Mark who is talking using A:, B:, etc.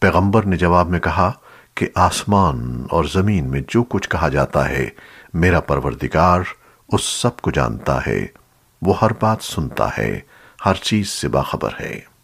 A: پیغمبر نے جواب میں کہا کہ آسمان اور زمین میں جو کچھ کہا جاتا ہے، میرا پروردگار اس سب کو جانتا ہے۔ وہ ہر بات سنتا ہے، ہر چیز سے باخبر ہے۔